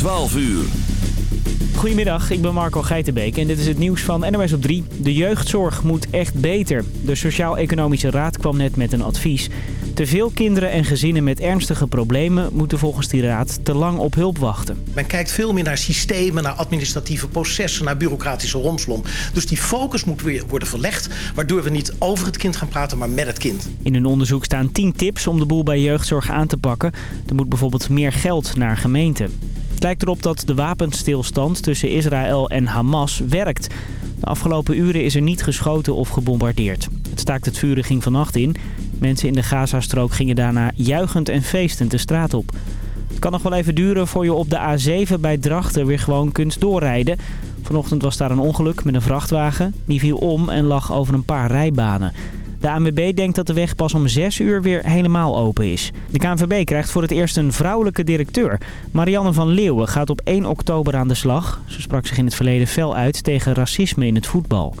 12 uur. Goedemiddag, ik ben Marco Geitenbeek en dit is het nieuws van NOS op 3. De jeugdzorg moet echt beter. De Sociaal-Economische Raad kwam net met een advies. Te veel kinderen en gezinnen met ernstige problemen moeten volgens die raad te lang op hulp wachten. Men kijkt veel meer naar systemen, naar administratieve processen, naar bureaucratische romslom. Dus die focus moet weer worden verlegd, waardoor we niet over het kind gaan praten, maar met het kind. In een onderzoek staan 10 tips om de boel bij jeugdzorg aan te pakken. Er moet bijvoorbeeld meer geld naar gemeenten. Het lijkt erop dat de wapenstilstand tussen Israël en Hamas werkt. De afgelopen uren is er niet geschoten of gebombardeerd. Het staakt het vuren ging vannacht in. Mensen in de Gazastrook gingen daarna juichend en feestend de straat op. Het kan nog wel even duren voor je op de A7 bij Drachten weer gewoon kunt doorrijden. Vanochtend was daar een ongeluk met een vrachtwagen. Die viel om en lag over een paar rijbanen. De ANWB denkt dat de weg pas om 6 uur weer helemaal open is. De KNVB krijgt voor het eerst een vrouwelijke directeur. Marianne van Leeuwen gaat op 1 oktober aan de slag. Ze sprak zich in het verleden fel uit tegen racisme in het voetbal.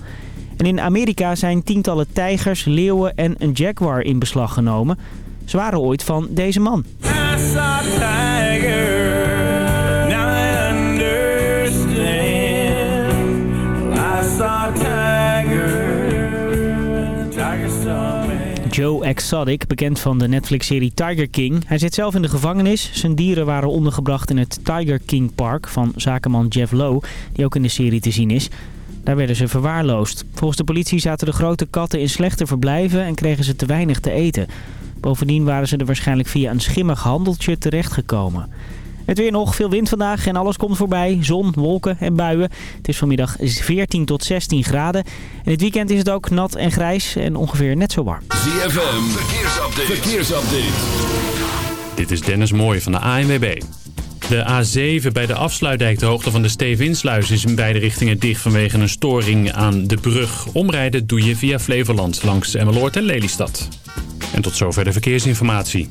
En in Amerika zijn tientallen tijgers, leeuwen en een jaguar in beslag genomen. Ze waren ooit van deze man. Joe Exotic, bekend van de Netflix-serie Tiger King. Hij zit zelf in de gevangenis. Zijn dieren waren ondergebracht in het Tiger King Park van zakenman Jeff Lowe, die ook in de serie te zien is. Daar werden ze verwaarloosd. Volgens de politie zaten de grote katten in slechte verblijven en kregen ze te weinig te eten. Bovendien waren ze er waarschijnlijk via een schimmig handeltje terechtgekomen. Het weer nog, veel wind vandaag en alles komt voorbij. Zon, wolken en buien. Het is vanmiddag 14 tot 16 graden. En het weekend is het ook nat en grijs en ongeveer net zo warm. ZFM, verkeersupdate. verkeersupdate. Dit is Dennis Mooij van de ANWB. De A7 bij de afsluitdijk, de hoogte van de Stevinsluis, is in beide richtingen dicht vanwege een storing aan de brug. Omrijden doe je via Flevoland langs Emmeloord en Lelystad. En tot zover de verkeersinformatie.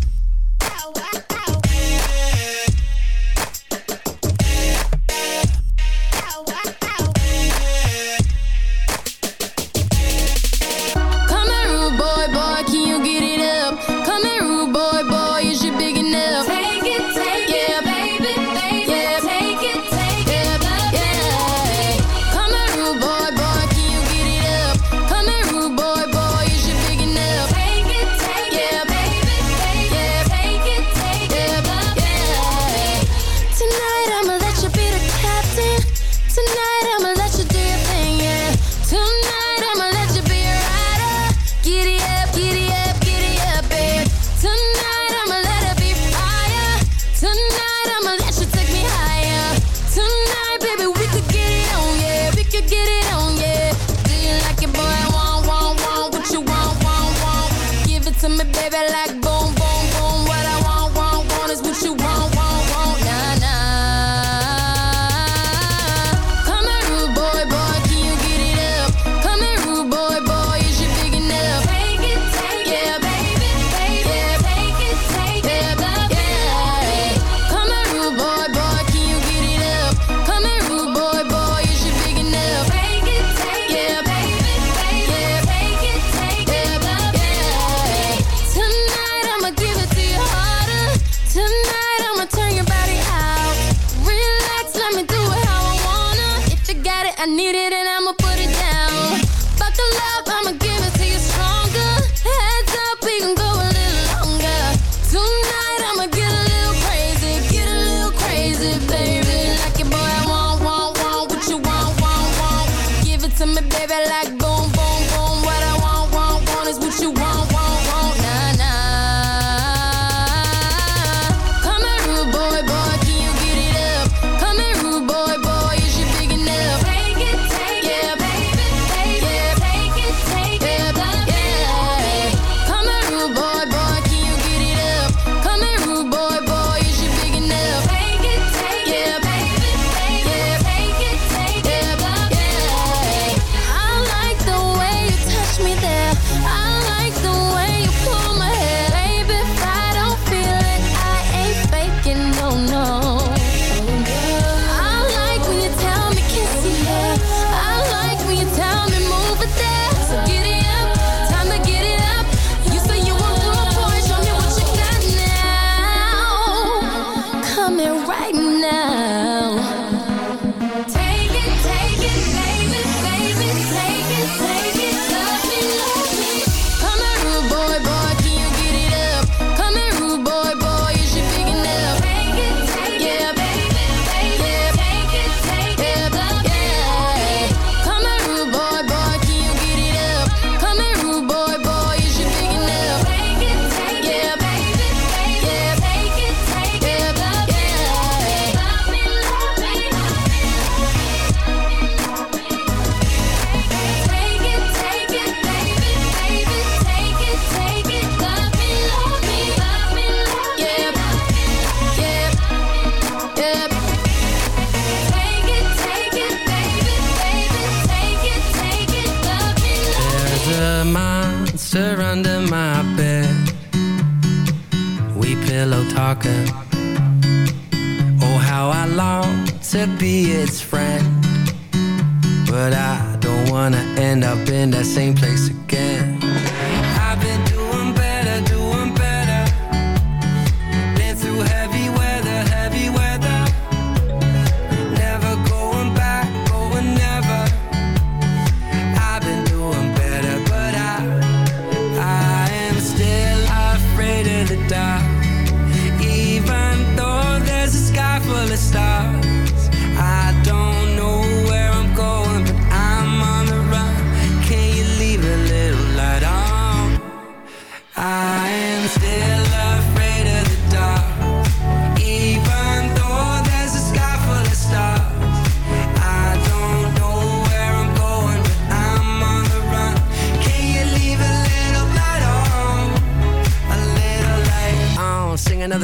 Baby, like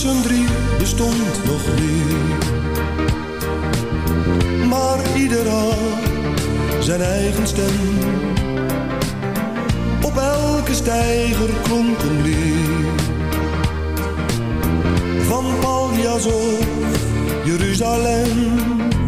tussen drie bestond nog niet. Maar ieder had zijn eigen stem. Op elke stijger klonk een lied. Van Paljas of Jeruzalem.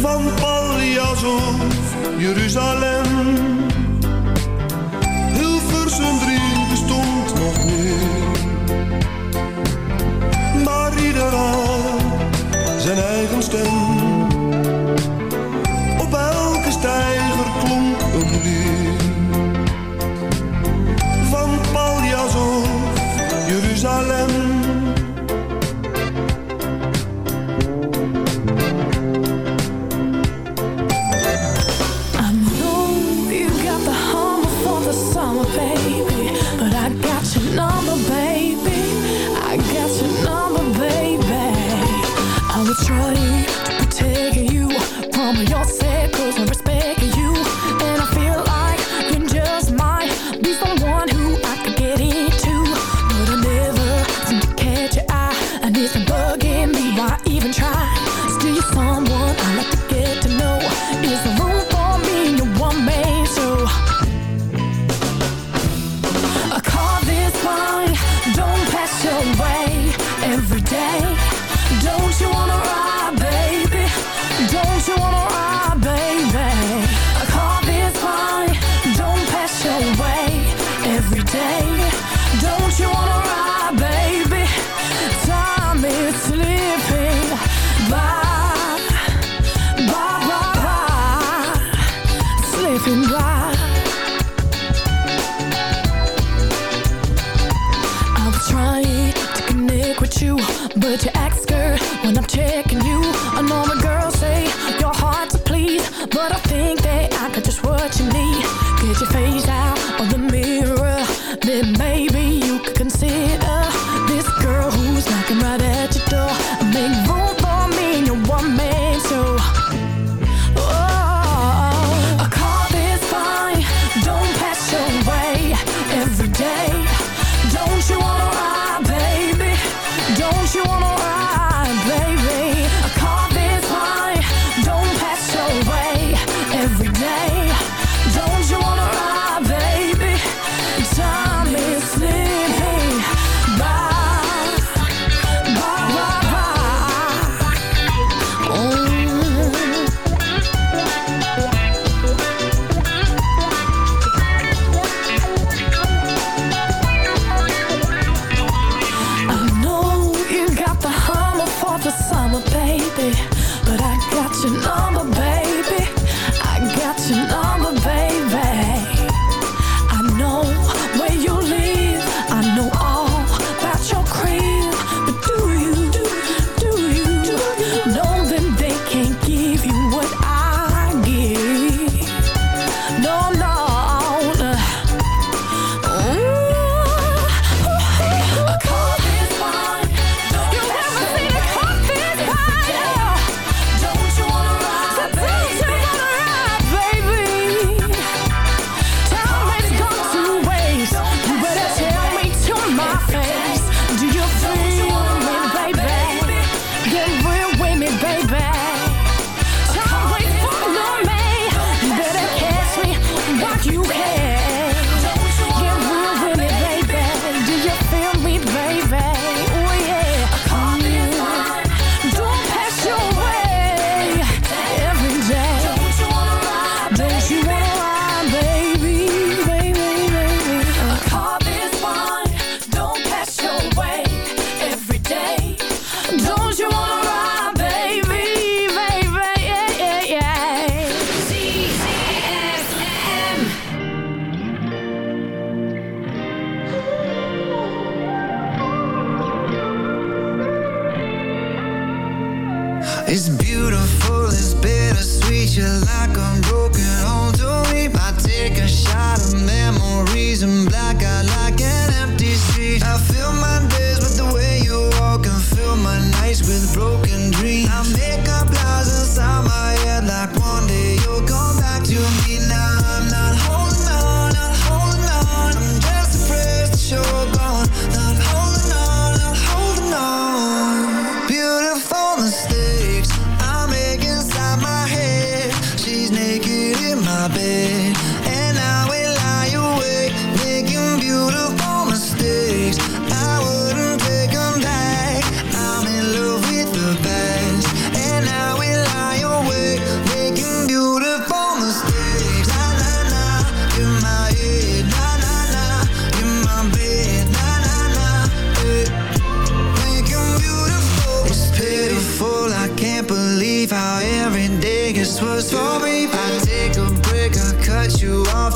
van Paljas of Jeruzalem. Hilversum drie bestond nog niet, maar ieder had zijn eigen stem.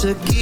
to keep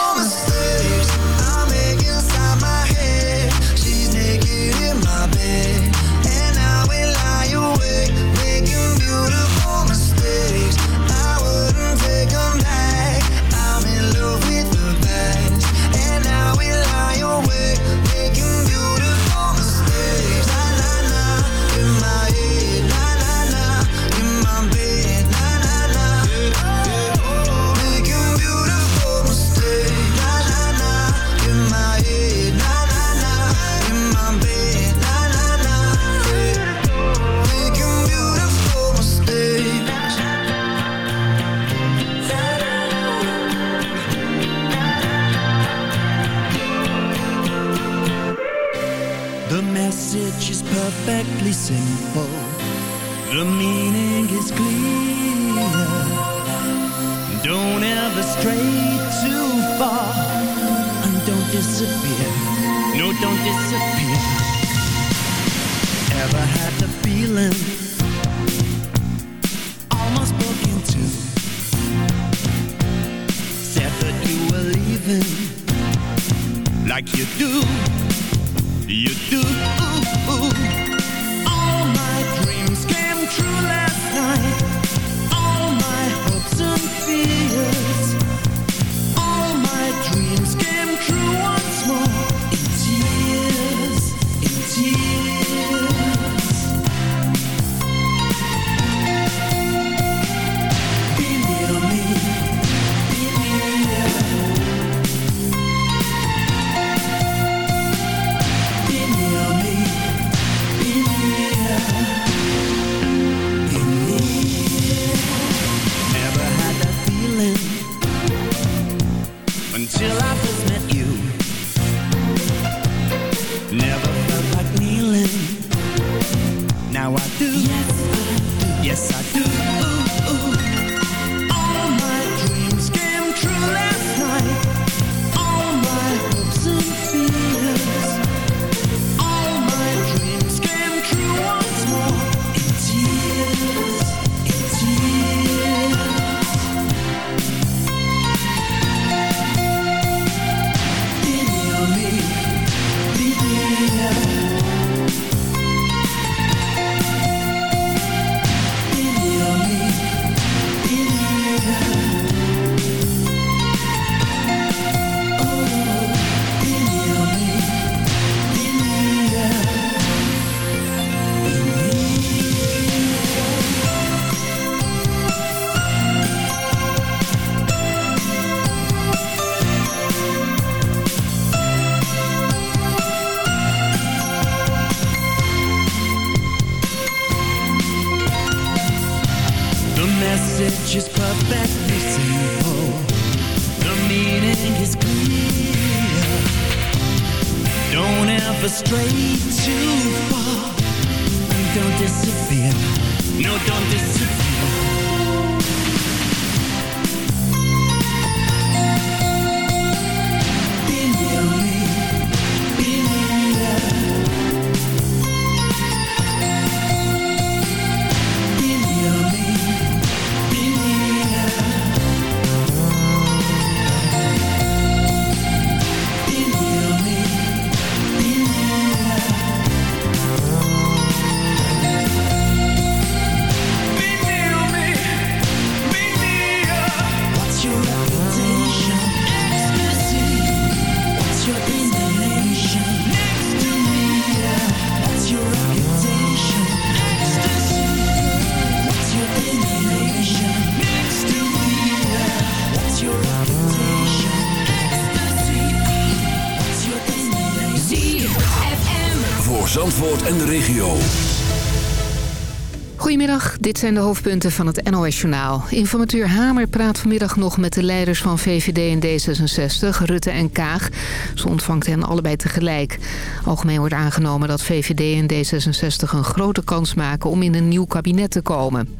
Dit zijn de hoofdpunten van het NOS-journaal. Informateur Hamer praat vanmiddag nog met de leiders van VVD en D66, Rutte en Kaag. Ze ontvangt hen allebei tegelijk. Algemeen wordt aangenomen dat VVD en D66 een grote kans maken om in een nieuw kabinet te komen.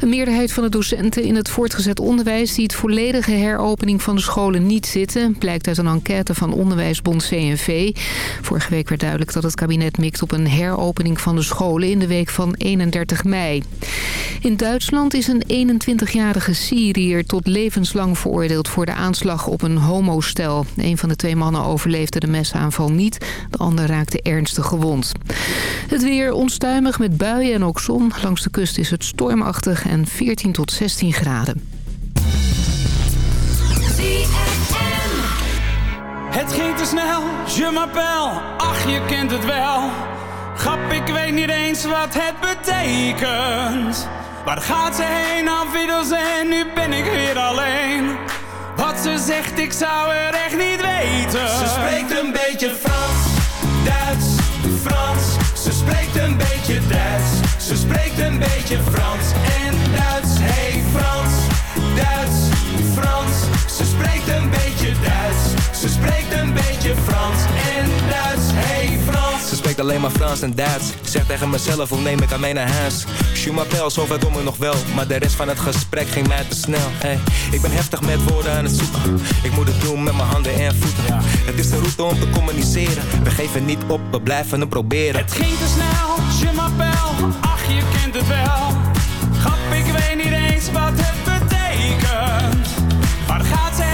Een meerderheid van de docenten in het voortgezet onderwijs... die het volledige heropening van de scholen niet zitten... blijkt uit een enquête van Onderwijsbond CNV. Vorige week werd duidelijk dat het kabinet mikt op een heropening van de scholen... in de week van 31 mei. In Duitsland is een 21-jarige Syriër tot levenslang veroordeeld... voor de aanslag op een homostel. Een van de twee mannen overleefde de mesaanval niet. De ander raakte ernstig gewond. Het weer onstuimig met buien en ook zon. Langs de kust is het stormachtig en 14 tot 16 graden. Het ging te snel, je m'appelle, ach je kent het wel. Grap, ik weet niet eens wat het betekent. Waar gaat ze heen, afwiddels en nu ben ik weer alleen. Wat ze zegt, ik zou er echt niet weten. Ze spreekt een beetje Frans, Duits, Frans. Ze spreekt een beetje Duits. Ze spreekt een beetje Frans en Duits. Hey Frans, Duits, alleen maar Frans en Duits. Zeg tegen mezelf, hoe neem ik aan mee naar huis? Je m'appelle, zover kom ik nog wel. Maar de rest van het gesprek ging mij te snel. Ey, ik ben heftig met woorden aan het zoeken. Ik moet het doen met mijn handen en voeten. Het is de route om te communiceren. We geven niet op, we blijven het proberen. Het ging te snel, m'appelle, ach je kent het wel. Grap, ik weet niet eens wat het betekent. Waar gaat ze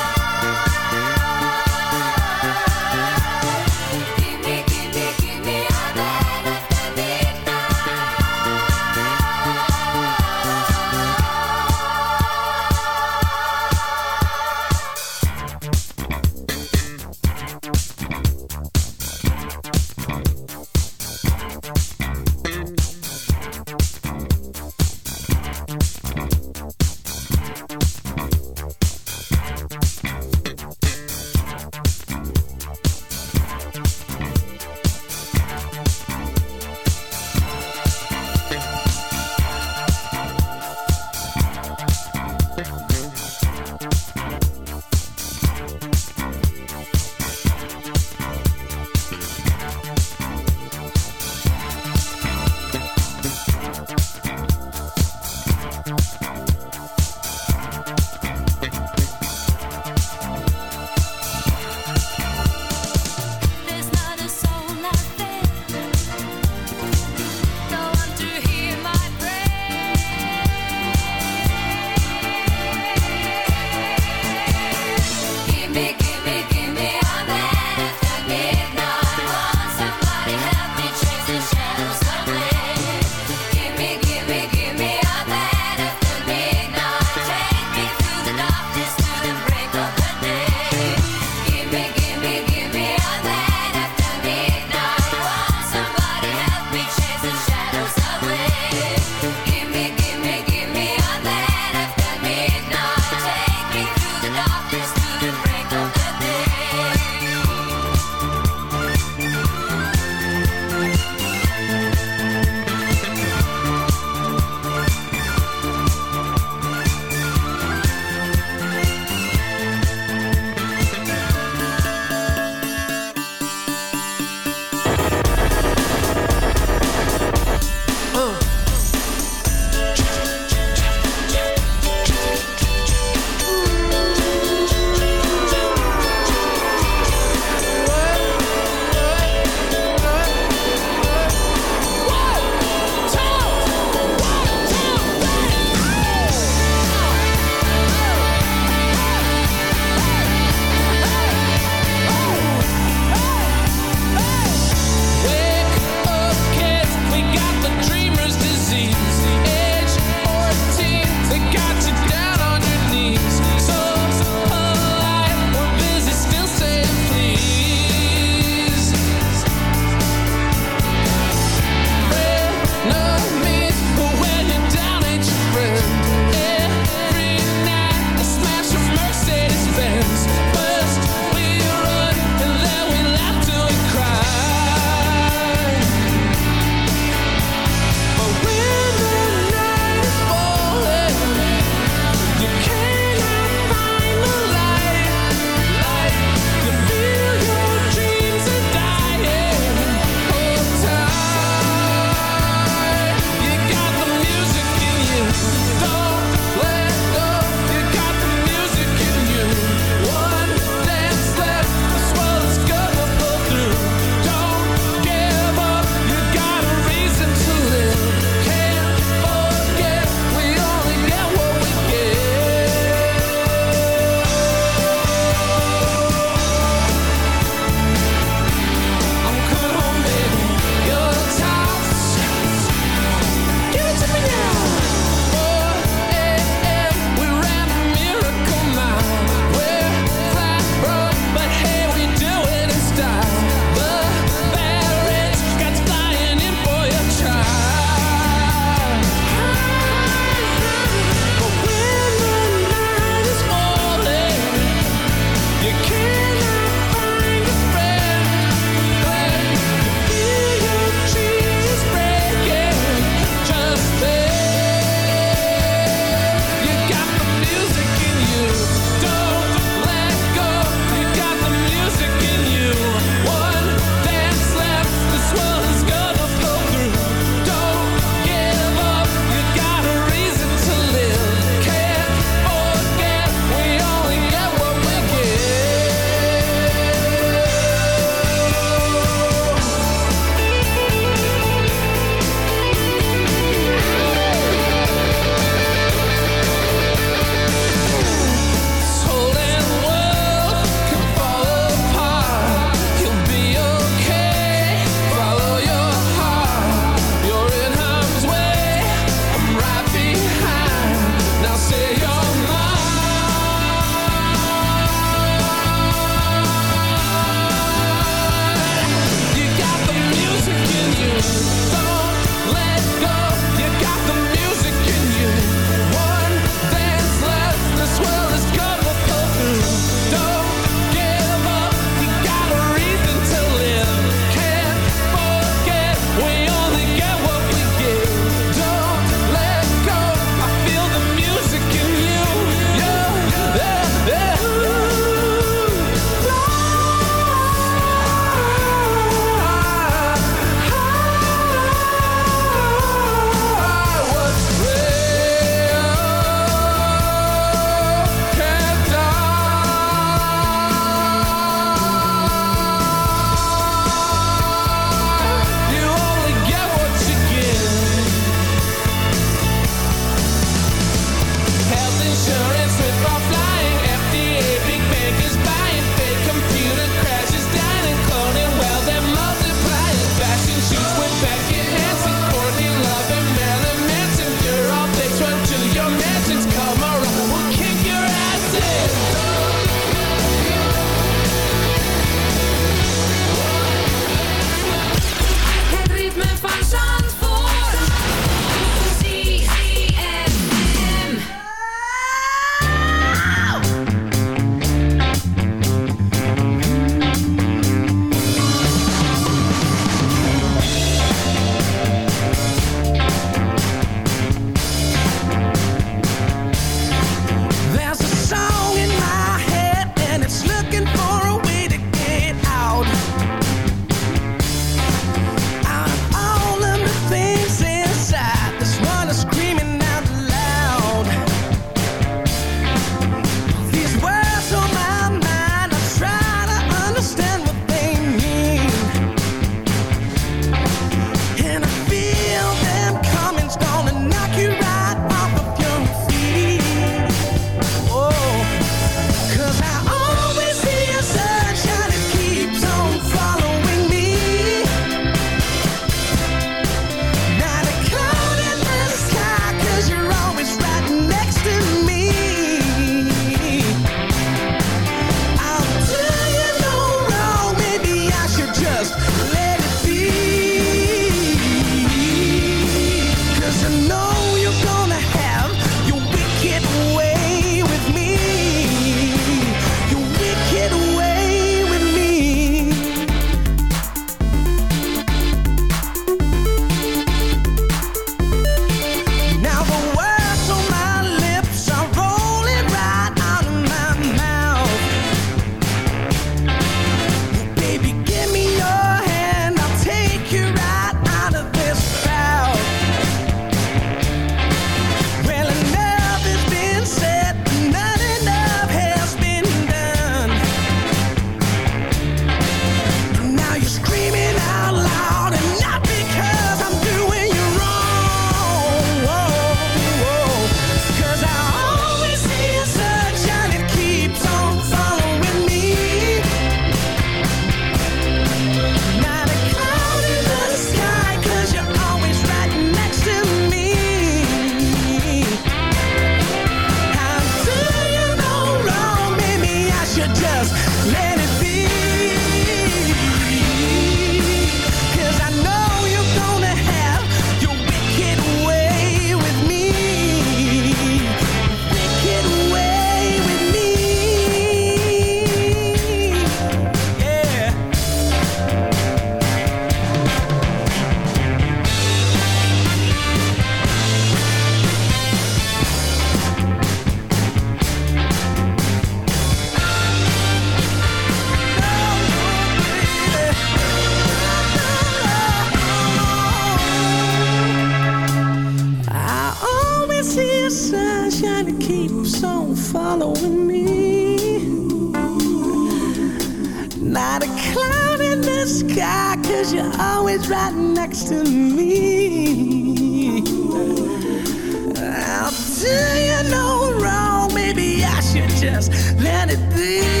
let it be.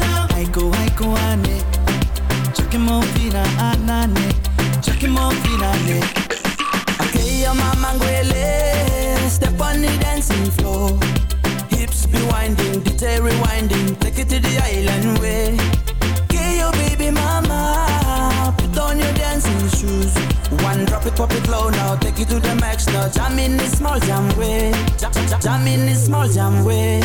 I go, ane. Chucking more fina, anane. Chucking more fina, ne. Okay, your mama ngwele. Step on the dancing floor. Hips be winding, detail rewinding. Take it to the island way. Okay, your baby mama. Put on your dancing shoes. One drop it, pop it low now. Take it to the max now. Jam in this small jam way. Jam, jam, jam in this small jam way.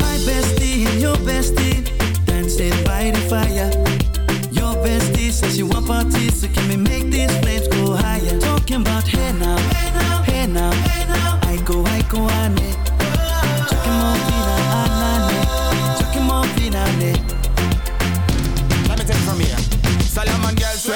My bestie your bestie dancing by the fire. Your bestie says she want parties, so can we make these flames go higher? Talking about hey now, hey now, hey now, hey now. I go, I go, ane. Chucking more fina, anane.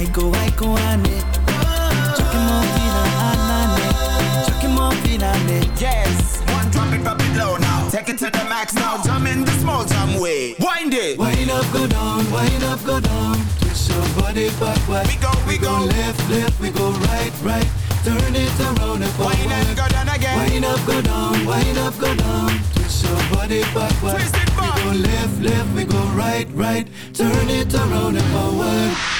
I go, I go, ane. Chucking more fina, anane. Fina, ne. Yes, one drop it, drop it low now Take it to the max now, jump in the small jam way Wind it Wind up, go down, wind up, go down. Twist your body backward. We go, we go. left, left, we go right, right. Turn it around and forward. Wind and go down again Wind up, go down, wind up, go down. Twist your body backward. Twist it back. We go left, left, we go right, right. Turn it around and forward.